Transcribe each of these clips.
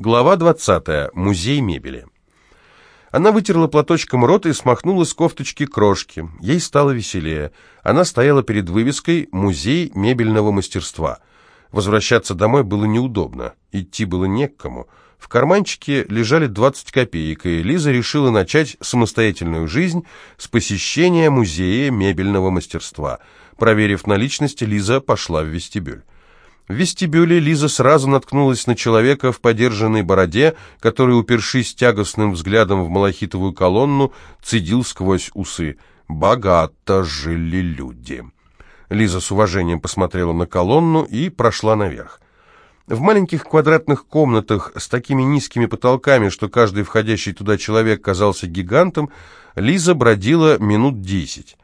Глава 20. Музей мебели. Она вытерла платочком рот и смахнула с кофточки крошки. Ей стало веселее. Она стояла перед вывеской «Музей мебельного мастерства». Возвращаться домой было неудобно. Идти было не к кому. В карманчике лежали 20 копеек, и Лиза решила начать самостоятельную жизнь с посещения музея мебельного мастерства. Проверив наличность, Лиза пошла в вестибюль. В вестибюле Лиза сразу наткнулась на человека в подержанной бороде, который, упершись тягостным взглядом в малахитовую колонну, цедил сквозь усы. «Богато жили люди». Лиза с уважением посмотрела на колонну и прошла наверх. В маленьких квадратных комнатах с такими низкими потолками, что каждый входящий туда человек казался гигантом, Лиза бродила минут десять.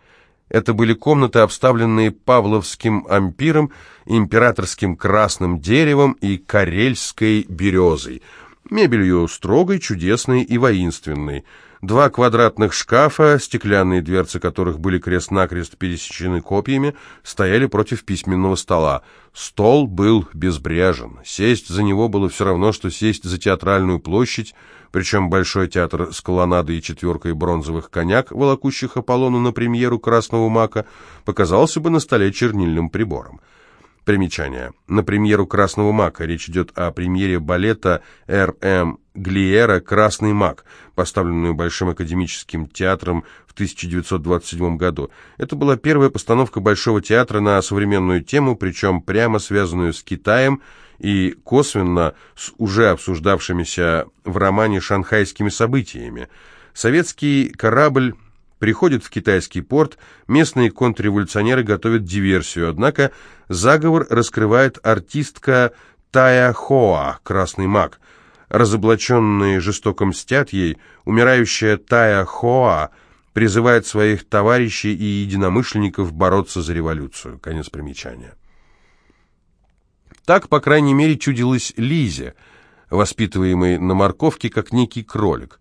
Это были комнаты, обставленные павловским ампиром, императорским красным деревом и карельской березой, мебелью строгой, чудесной и воинственной. Два квадратных шкафа, стеклянные дверцы которых были крест-накрест пересечены копьями, стояли против письменного стола. Стол был безбрежен. Сесть за него было все равно, что сесть за театральную площадь, причем Большой театр с колоннадой и четверкой бронзовых коняк, волокущих Аполлону на премьеру «Красного мака», показался бы на столе чернильным прибором. Примечание. На премьеру «Красного мака» речь идет о премьере балета Р.М. Глиера «Красный мак», поставленную Большим академическим театром в 1927 году. Это была первая постановка Большого театра на современную тему, причем прямо связанную с Китаем и косвенно с уже обсуждавшимися в романе шанхайскими событиями. Советский корабль приходит в китайский порт, местные контрреволюционеры готовят диверсию, однако заговор раскрывает артистка Тая Хоа, красный маг. Разоблаченные жестоко мстят ей, умирающая Тая Хоа призывает своих товарищей и единомышленников бороться за революцию. Конец примечания. Так, по крайней мере, чудилась Лизе, воспитываемой на морковке, как некий кролик.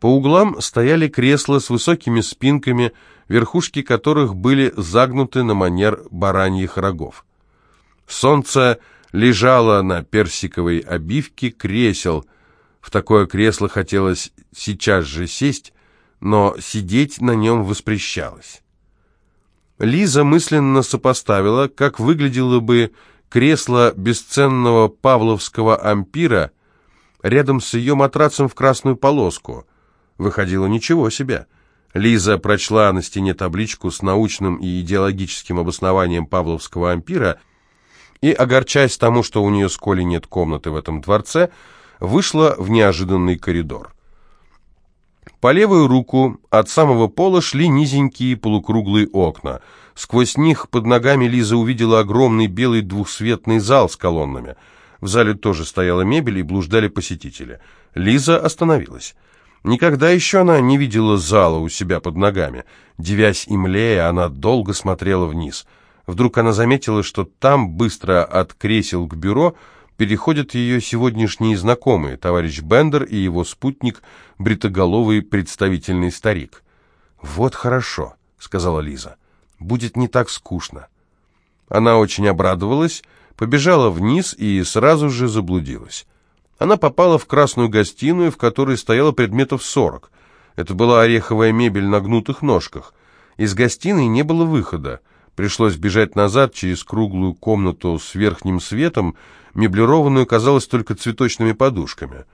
По углам стояли кресла с высокими спинками, верхушки которых были загнуты на манер бараньих рогов. Солнце лежало на персиковой обивке кресел. В такое кресло хотелось сейчас же сесть, но сидеть на нем воспрещалось. Лиза мысленно сопоставила, как выглядело бы кресло бесценного павловского ампира рядом с ее матрацем в красную полоску – Выходило ничего себе. Лиза прочла на стене табличку с научным и идеологическим обоснованием Павловского ампира и, огорчаясь тому, что у нее с Колей нет комнаты в этом дворце, вышла в неожиданный коридор. По левую руку от самого пола шли низенькие полукруглые окна. Сквозь них под ногами Лиза увидела огромный белый двухсветный зал с колоннами. В зале тоже стояла мебель и блуждали посетители. Лиза остановилась. Никогда еще она не видела зала у себя под ногами. Девясь и млея, она долго смотрела вниз. Вдруг она заметила, что там, быстро от кресел к бюро, переходят ее сегодняшние знакомые, товарищ Бендер и его спутник, бритоголовый представительный старик. «Вот хорошо», — сказала Лиза, — «будет не так скучно». Она очень обрадовалась, побежала вниз и сразу же заблудилась. Она попала в красную гостиную, в которой стояло предметов сорок. Это была ореховая мебель на гнутых ножках. Из гостиной не было выхода. Пришлось бежать назад через круглую комнату с верхним светом, меблированную, казалось, только цветочными подушками.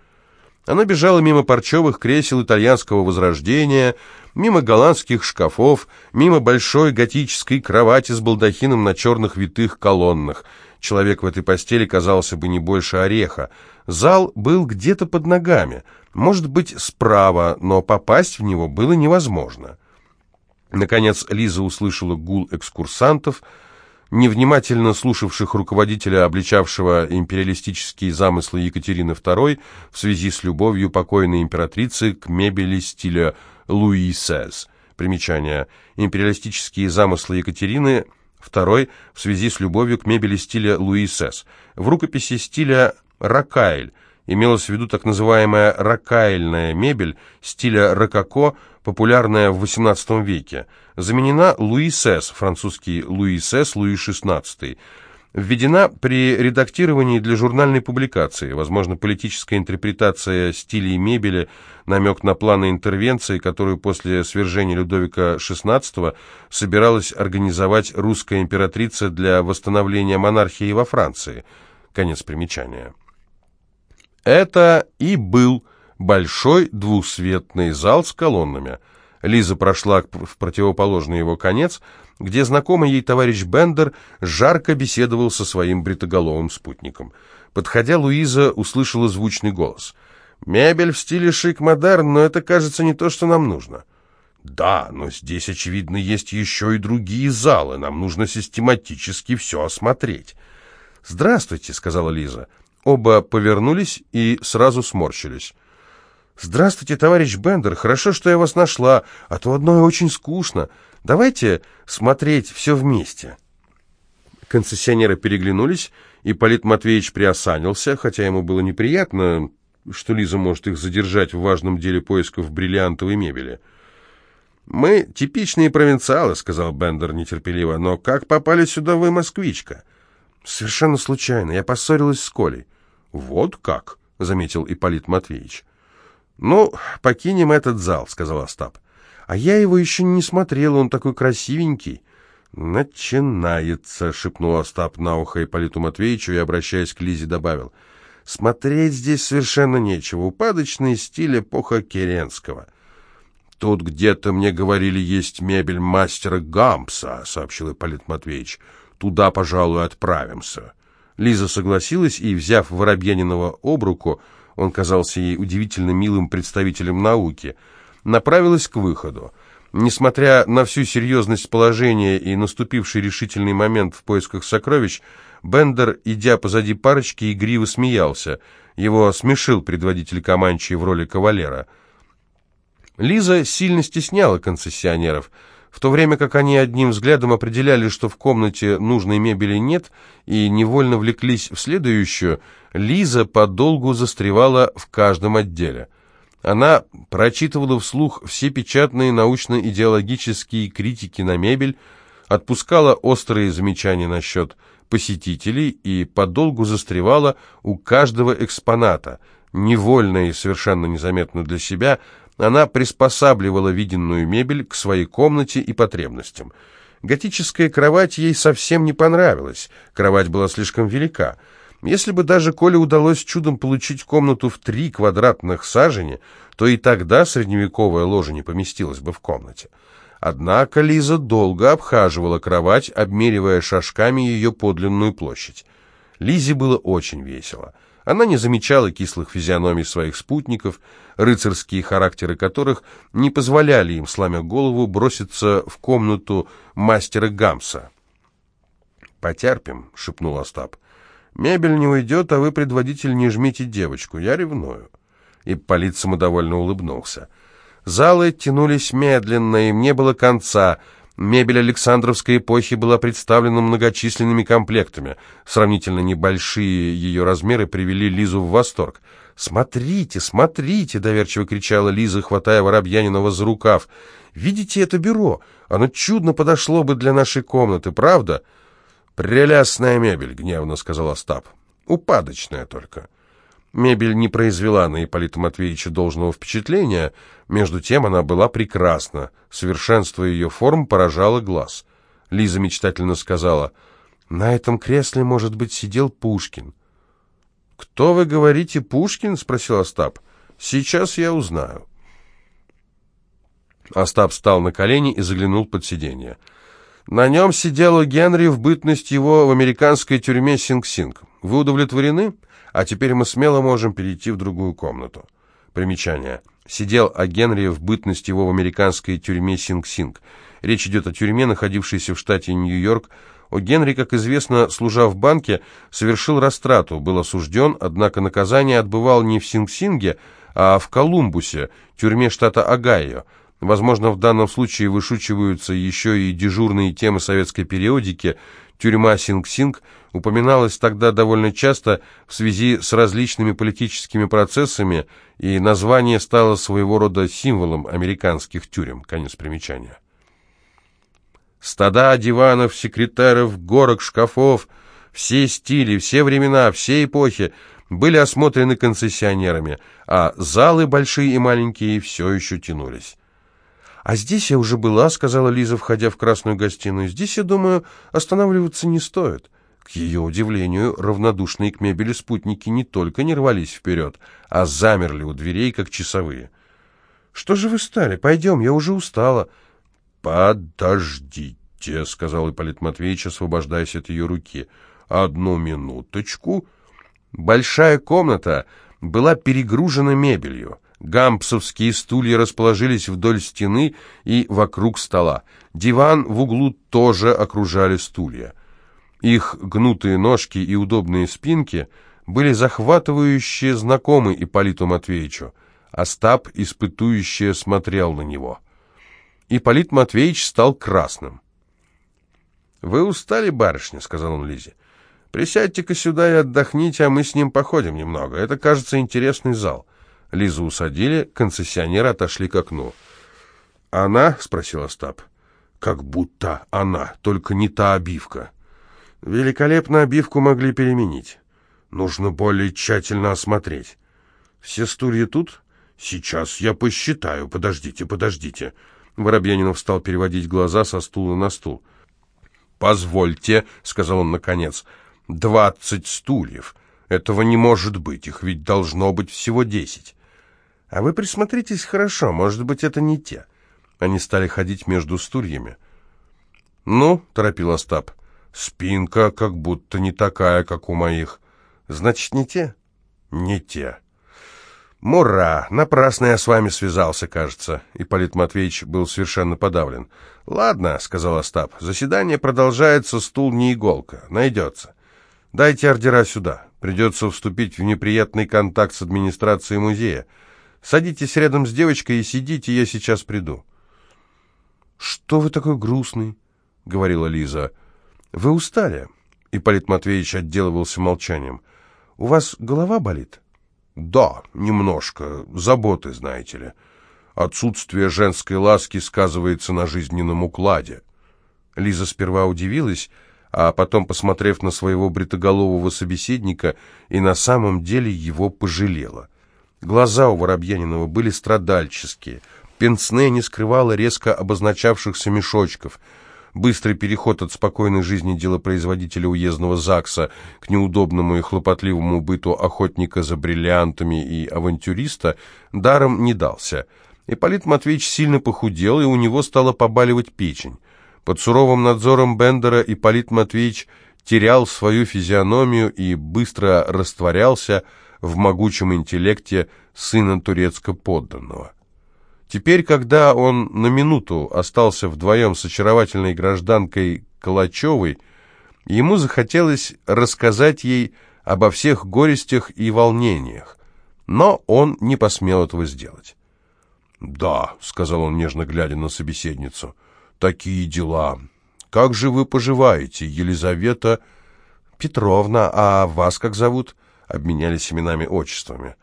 Она бежала мимо парчевых кресел итальянского возрождения, мимо голландских шкафов, мимо большой готической кровати с балдахином на черных витых колоннах. Человек в этой постели казался бы не больше ореха. Зал был где-то под ногами, может быть, справа, но попасть в него было невозможно. Наконец Лиза услышала гул экскурсантов, невнимательно слушавших руководителя, обличавшего империалистические замыслы Екатерины II в связи с любовью покойной императрицы к мебели стиля Луи Сез. Примечание. Империалистические замыслы Екатерины II в связи с любовью к мебели стиля Луи Сез. В рукописи стиля рокайль. Имелась в виду так называемая рокайльная мебель стиля рококо, популярная в XVIII веке. Заменена Луи Сес, французский Луи Сес, Луи XVI. введена при редактировании для журнальной публикации, возможно, политическая интерпретация стилей мебели, намек на планы интервенции, которую после свержения Людовика XVI собиралась организовать русская императрица для восстановления монархии во Франции. Конец примечания. Это и был большой двухсветный зал с колоннами. Лиза прошла в противоположный его конец – где знакомый ей товарищ Бендер жарко беседовал со своим бритоголовым спутником. Подходя, Луиза услышала звучный голос. «Мебель в стиле шик-модерн, но это, кажется, не то, что нам нужно». «Да, но здесь, очевидно, есть еще и другие залы. Нам нужно систематически все осмотреть». «Здравствуйте», — сказала Лиза. Оба повернулись и сразу сморщились. «Здравствуйте, товарищ Бендер. Хорошо, что я вас нашла, а то одно очень скучно. Давайте смотреть все вместе». Концессионеры переглянулись, и Полит Матвеевич приосанился, хотя ему было неприятно, что Лиза может их задержать в важном деле поисков бриллиантовой мебели. «Мы типичные провинциалы», — сказал Бендер нетерпеливо, — «но как попали сюда вы, москвичка?» «Совершенно случайно. Я поссорилась с Колей». «Вот как», — заметил Ипполит Матвеевич. «Ну, покинем этот зал», — сказал Остап. А я его еще не смотрел, он такой красивенький. «Начинается», — шепнул Остап на ухо Ипполиту Матвеевичу и, обращаясь к Лизе, добавил. «Смотреть здесь совершенно нечего. Упадочный стиль эпоха Керенского». «Тут где-то, мне говорили, есть мебель мастера Гампса», — сообщил Ипполит Матвеевич. «Туда, пожалуй, отправимся». Лиза согласилась и, взяв Воробьяниного об руку, он казался ей удивительно милым представителем науки — направилась к выходу. Несмотря на всю серьезность положения и наступивший решительный момент в поисках сокровищ, Бендер, идя позади парочки, игриво смеялся. Его смешил предводитель Каманчи в роли кавалера. Лиза сильно стесняла концессионеров, в то время как они одним взглядом определяли, что в комнате нужной мебели нет, и невольно влеклись в следующую, Лиза подолгу застревала в каждом отделе. Она прочитывала вслух все печатные научно-идеологические критики на мебель, отпускала острые замечания насчет посетителей и подолгу застревала у каждого экспоната. Невольно и совершенно незаметно для себя она приспосабливала виденную мебель к своей комнате и потребностям. Готическая кровать ей совсем не понравилась, кровать была слишком велика. Если бы даже Коле удалось чудом получить комнату в три квадратных сажени, то и тогда средневековая ложа не поместилась бы в комнате. Однако Лиза долго обхаживала кровать, обмеривая шажками ее подлинную площадь. Лизе было очень весело. Она не замечала кислых физиономий своих спутников, рыцарские характеры которых не позволяли им, сломя голову, броситься в комнату мастера Гамса. «Потерпим», — шепнул Остап. Мебель не уйдет, а вы, предводитель, не жмите девочку. Я ревную». И Полит самодовольно улыбнулся. Залы тянулись медленно, им не было конца. Мебель Александровской эпохи была представлена многочисленными комплектами. Сравнительно небольшие ее размеры привели Лизу в восторг. «Смотрите, смотрите!» — доверчиво кричала Лиза, хватая Воробьянинова за рукав. «Видите это бюро? Оно чудно подошло бы для нашей комнаты, правда?» «Прелестная мебель», — гневно сказал Остап. «Упадочная только». Мебель не произвела на Ипполита Матвеевича должного впечатления, между тем она была прекрасна, совершенство ее форм поражало глаз. Лиза мечтательно сказала, «На этом кресле, может быть, сидел Пушкин». «Кто, вы говорите, Пушкин?» — спросил Остап. «Сейчас я узнаю». Остап встал на колени и заглянул под сиденье. На нем сидел О. Генри в бытность его в американской тюрьме Синг-Синг. Вы удовлетворены? А теперь мы смело можем перейти в другую комнату. Примечание. Сидел О. Генри в бытность его в американской тюрьме Синг-Синг. Речь идет о тюрьме, находившейся в штате Нью-Йорк. О Генри, как известно, служа в банке, совершил растрату, был осужден, однако наказание отбывал не в Синг-Синге, а в Колумбусе, тюрьме штата Огайо. Возможно, в данном случае вышучиваются еще и дежурные темы советской периодики. Тюрьма Синг-Синг упоминалась тогда довольно часто в связи с различными политическими процессами, и название стало своего рода символом американских тюрем. Конец примечания. Стада диванов, секретаров, горок, шкафов, все стили, все времена, все эпохи были осмотрены концессионерами, а залы большие и маленькие все еще тянулись. «А здесь я уже была», — сказала Лиза, входя в красную гостиную. «Здесь, я думаю, останавливаться не стоит». К ее удивлению, равнодушные к мебели спутники не только не рвались вперед, а замерли у дверей, как часовые. «Что же вы стали? Пойдем, я уже устала». «Подождите», — сказал Ипполит Матвеевич, освобождаясь от ее руки. «Одну минуточку». Большая комната была перегружена мебелью. Гампсовские стулья расположились вдоль стены и вокруг стола. Диван в углу тоже окружали стулья. Их гнутые ножки и удобные спинки были захватывающе знакомы Ипполиту Матвеевичу. Остап испытующе смотрел на него. Ипполит Матвеевич стал красным. «Вы устали, барышня?» — сказал он Лизе. «Присядьте-ка сюда и отдохните, а мы с ним походим немного. Это, кажется, интересный зал». Лизу усадили, концессионеры отошли к окну. «Она?» — спросил Остап. «Как будто она, только не та обивка». «Великолепно обивку могли переменить. Нужно более тщательно осмотреть. Все стулья тут?» «Сейчас я посчитаю. Подождите, подождите». Воробьянинов стал переводить глаза со стула на стул. «Позвольте», — сказал он наконец, — «двадцать стульев. Этого не может быть, их ведь должно быть всего десять». «А вы присмотритесь хорошо, может быть, это не те». Они стали ходить между стульями. «Ну», — торопил Остап, — «спинка как будто не такая, как у моих». «Значит, не те?» «Не те». «Мура! Напрасно я с вами связался, кажется». Ипполит Матвеевич был совершенно подавлен. «Ладно», — сказал Остап, — «заседание продолжается, стул не иголка. Найдется. Дайте ордера сюда. Придется вступить в неприятный контакт с администрацией музея. Садитесь рядом с девочкой и сидите, я сейчас приду». «Что вы такой грустный?» — говорила Лиза. «Вы устали?» Ипполит Матвеевич отделывался молчанием. «У вас голова болит?» «Да, немножко. Заботы, знаете ли. Отсутствие женской ласки сказывается на жизненном укладе». Лиза сперва удивилась, а потом, посмотрев на своего бритоголового собеседника, и на самом деле его пожалела. Глаза у Воробьянинова были страдальческие, пенсне не скрывало резко обозначавшихся мешочков — Быстрый переход от спокойной жизни делопроизводителя уездного ЗАГСа к неудобному и хлопотливому быту охотника за бриллиантами и авантюриста даром не дался. Ипполит Матвеевич сильно похудел, и у него стала побаливать печень. Под суровым надзором Бендера Ипполит Матвеевич терял свою физиономию и быстро растворялся в могучем интеллекте сына турецко-подданного. Теперь, когда он на минуту остался вдвоем с очаровательной гражданкой Калачевой, ему захотелось рассказать ей обо всех горестях и волнениях, но он не посмел этого сделать. «Да», — сказал он, нежно глядя на собеседницу, — «такие дела. Как же вы поживаете, Елизавета Петровна, а вас как зовут?» Обменялись именами-отчествами.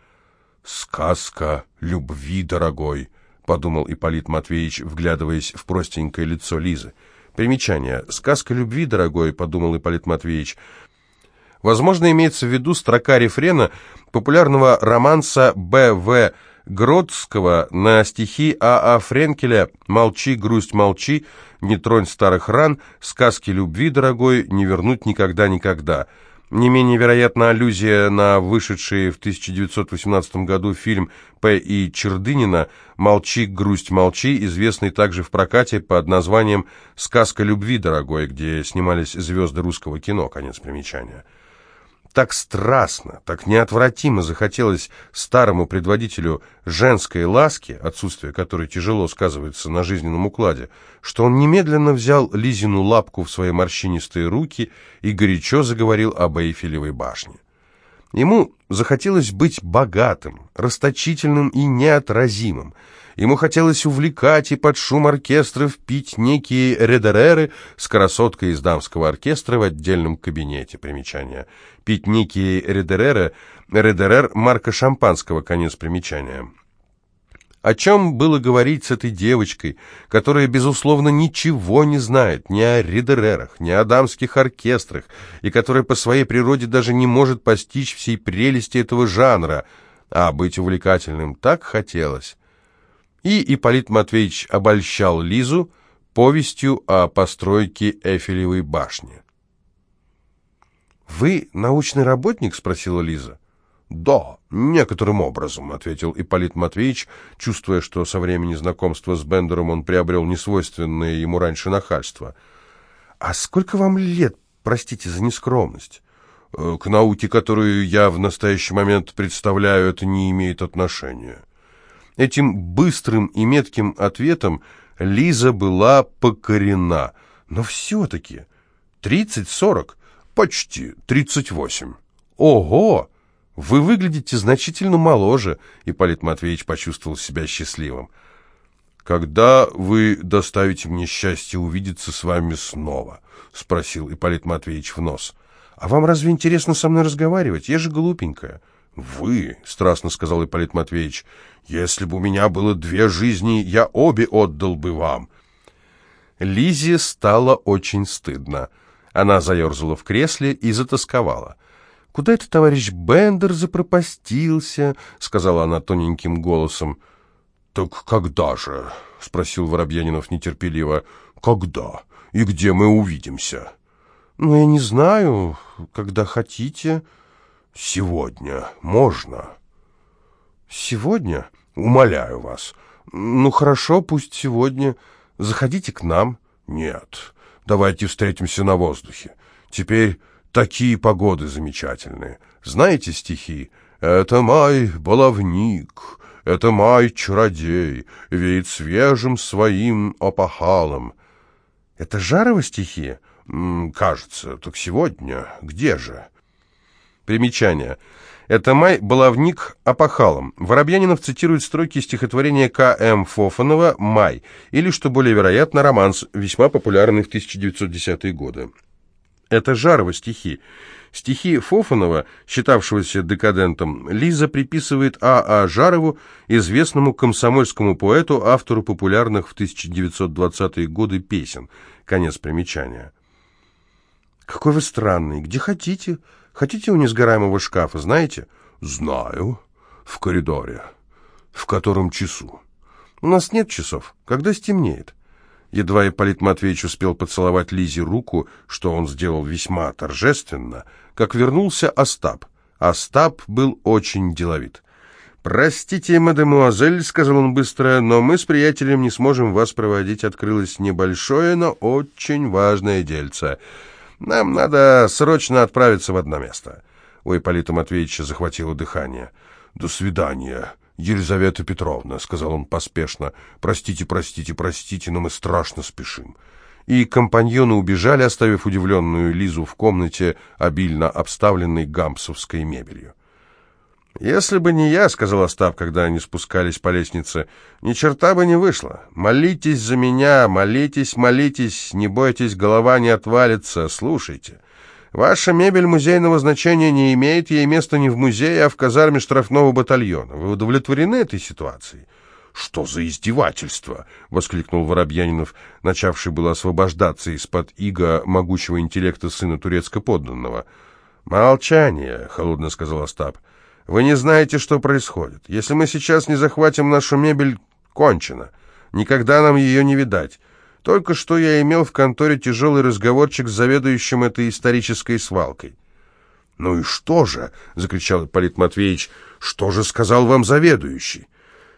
«Сказка любви, дорогой», — подумал Ипполит Матвеевич, вглядываясь в простенькое лицо Лизы. Примечание. «Сказка любви, дорогой», — подумал Ипполит Матвеевич. Возможно, имеется в виду строка рефрена популярного романса Б.В. Гродского на стихи А.А. А Френкеля «Молчи, грусть, молчи, не тронь старых ран, сказки любви, дорогой, не вернуть никогда-никогда». Не менее вероятна аллюзия на вышедший в 1918 году фильм П. И. Чердынина «Молчи, грусть, молчи», известный также в прокате под названием «Сказка любви, дорогой», где снимались звезды русского кино, конец примечания. Так страстно, так неотвратимо захотелось старому предводителю женской ласки, отсутствие которой тяжело сказывается на жизненном укладе, что он немедленно взял Лизину лапку в свои морщинистые руки и горячо заговорил об Эйфелевой башне. Ему захотелось быть богатым, расточительным и неотразимым, Ему хотелось увлекать и под шум оркестров пить некие редереры с красоткой из дамского оркестра в отдельном кабинете. Примечание. Пить некие редереры, редерер марка шампанского, конец примечания. О чем было говорить с этой девочкой, которая, безусловно, ничего не знает ни о ридерерах, ни о дамских оркестрах, и которая по своей природе даже не может постичь всей прелести этого жанра, а быть увлекательным так хотелось. И Ипполит Матвеевич обольщал Лизу повестью о постройке Эфелевой башни. «Вы научный работник?» — спросила Лиза. «Да, некоторым образом», — ответил Ипполит Матвеевич, чувствуя, что со времени знакомства с Бендером он приобрел несвойственное ему раньше нахальство. «А сколько вам лет, простите за нескромность?» «Э, «К науке, которую я в настоящий момент представляю, это не имеет отношения». Этим быстрым и метким ответом Лиза была покорена. Но все-таки тридцать-сорок, почти тридцать восемь. «Ого!» «Вы выглядите значительно моложе», — Ипполит Матвеевич почувствовал себя счастливым. «Когда вы доставите мне счастье увидеться с вами снова?» — спросил Ипполит Матвеевич в нос. «А вам разве интересно со мной разговаривать? Я же глупенькая». «Вы», — страстно сказал Ипполит Матвеевич, — «если бы у меня было две жизни, я обе отдал бы вам». Лизе стало очень стыдно. Она заерзала в кресле и затасковала. «Куда это товарищ Бендер запропастился?» — сказала она тоненьким голосом. «Так когда же?» — спросил Воробьянинов нетерпеливо. «Когда? И где мы увидимся?» «Ну, я не знаю. Когда хотите». «Сегодня можно?» «Сегодня?» «Умоляю вас». «Ну, хорошо, пусть сегодня. Заходите к нам». «Нет, давайте встретимся на воздухе. Теперь Такие погоды замечательные. Знаете стихи? «Это май баловник, это май чародей, веет свежим своим опахалом». Это Жарова стихи? Кажется, так сегодня. Где же? Примечание. Это май баловник опахалом. Воробьянинов цитирует строки стихотворения К.М. Фофанова «Май», или, что более вероятно, романс, весьма популярный в 1910-е годы. Это Жарова стихи. Стихи Фофанова, считавшегося декадентом, Лиза приписывает А.А. А Жарову, известному комсомольскому поэту, автору популярных в 1920-е годы песен. Конец примечания. «Какой вы странный. Где хотите? Хотите у несгораемого шкафа, знаете?» «Знаю. В коридоре. В котором часу?» «У нас нет часов. Когда стемнеет?» Едва Ипполит Матвеевич успел поцеловать Лизе руку, что он сделал весьма торжественно, как вернулся Остап. Остап был очень деловит. «Простите, мадемуазель», — сказал он быстро, — «но мы с приятелем не сможем вас проводить. Открылось небольшое, но очень важное дельце. Нам надо срочно отправиться в одно место». У Ипполита Матвеевича захватило дыхание. «До свидания», «Елизавета Петровна», — сказал он поспешно, — «простите, простите, простите, но мы страшно спешим». И компаньоны убежали, оставив удивленную Лизу в комнате, обильно обставленной гампсовской мебелью. «Если бы не я», — сказал Остап, когда они спускались по лестнице, — «ни черта бы не вышло. Молитесь за меня, молитесь, молитесь, не бойтесь, голова не отвалится, слушайте». Ваша мебель музейного значения не имеет, ей места не в музее, а в казарме штрафного батальона. Вы удовлетворены этой ситуацией? «Что за издевательство?» — воскликнул Воробьянинов, начавший было освобождаться из-под иго могучего интеллекта сына турецко-подданного. «Молчание», — холодно сказал Остап. «Вы не знаете, что происходит. Если мы сейчас не захватим нашу мебель, кончено. Никогда нам ее не видать. Только что я имел в конторе тяжелый разговорчик с заведующим этой исторической свалкой. «Ну и что же?» — закричал Ипполит Матвеевич. «Что же сказал вам заведующий?»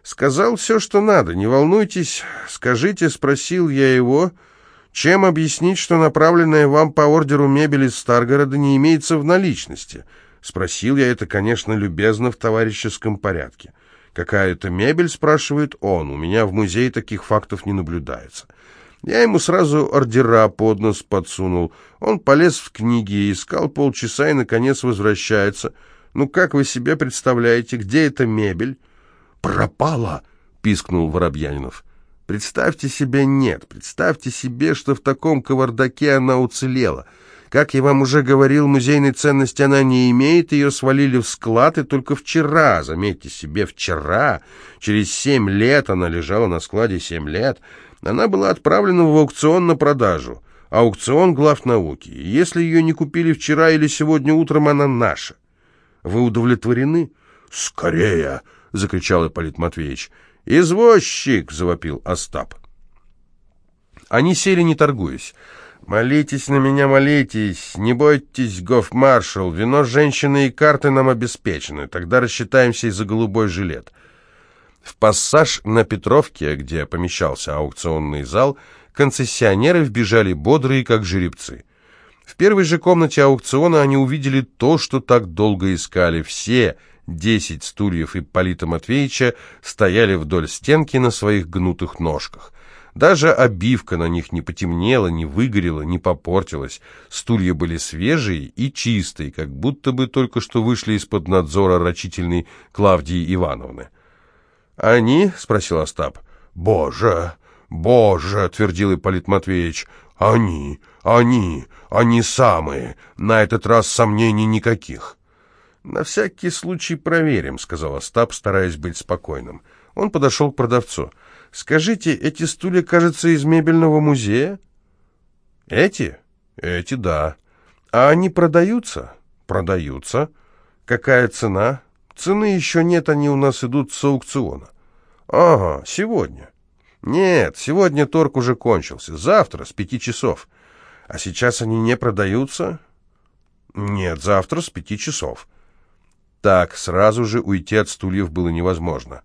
«Сказал все, что надо. Не волнуйтесь. Скажите, — спросил я его, — чем объяснить, что направленная вам по ордеру мебель из Старгорода не имеется в наличности?» Спросил я это, конечно, любезно в товарищеском порядке. «Какая это мебель?» — спрашивает он. «У меня в музее таких фактов не наблюдается». Я ему сразу ордера под нос подсунул. Он полез в книги, искал полчаса и, наконец, возвращается. Ну, как вы себе представляете, где эта мебель? «Пропала!» — пискнул Воробьянинов. «Представьте себе, нет. Представьте себе, что в таком кавардаке она уцелела. Как я вам уже говорил, музейной ценности она не имеет, ее свалили в склад, и только вчера, заметьте себе, вчера, через семь лет, она лежала на складе семь лет, она была отправлена в аукцион на продажу. Аукцион глав науки. Если ее не купили вчера или сегодня утром, она наша. Вы удовлетворены? «Скорее!» — закричал Ипполит Матвеевич. «Извозчик!» — завопил Остап. Они сели, не торгуясь. «Молитесь на меня, молитесь! Не бойтесь, гофмаршал! Вино, женщины и карты нам обеспечены. Тогда рассчитаемся и за голубой жилет». В пассаж на Петровке, где помещался аукционный зал, концессионеры вбежали бодрые, как жеребцы. В первой же комнате аукциона они увидели то, что так долго искали. Все десять стульев Ипполита Матвеевича стояли вдоль стенки на своих гнутых ножках. Даже обивка на них не потемнела, не выгорела, не попортилась. Стулья были свежие и чистые, как будто бы только что вышли из-под надзора рачительной Клавдии Ивановны. «Они?» — спросил Остап. «Боже, боже!» — твердил Ипполит Матвеевич. «Они, они, они самые. На этот раз сомнений никаких». «На всякий случай проверим», — сказал Остап, стараясь быть спокойным. Он подошел к продавцу. Скажите, эти стулья, кажется, из мебельного музея? Эти? Эти, да. А они продаются? Продаются. Какая цена? Цены еще нет, они у нас идут с аукциона. Ага, сегодня. Нет, сегодня торг уже кончился. Завтра, с пяти часов. А сейчас они не продаются? Нет, завтра с пяти часов. Так, сразу же уйти от стульев было невозможно.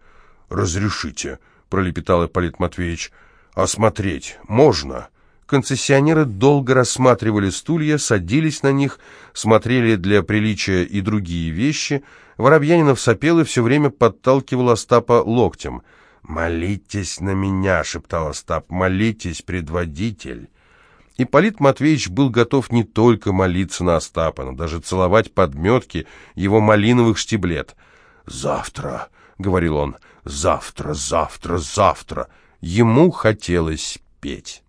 «Разрешите», пролепетал Ипполит Матвеевич. «Осмотреть можно?» Концессионеры долго рассматривали стулья, садились на них, смотрели для приличия и другие вещи. Воробьянинов сопел и все время подталкивал Остапа локтем. «Молитесь на меня!» — шептал Остап. «Молитесь, предводитель!» Ипполит Матвеевич был готов не только молиться на Остапа, но даже целовать подметки его малиновых штиблет. «Завтра!» — говорил он. «Завтра, завтра, завтра!» Ему хотелось петь.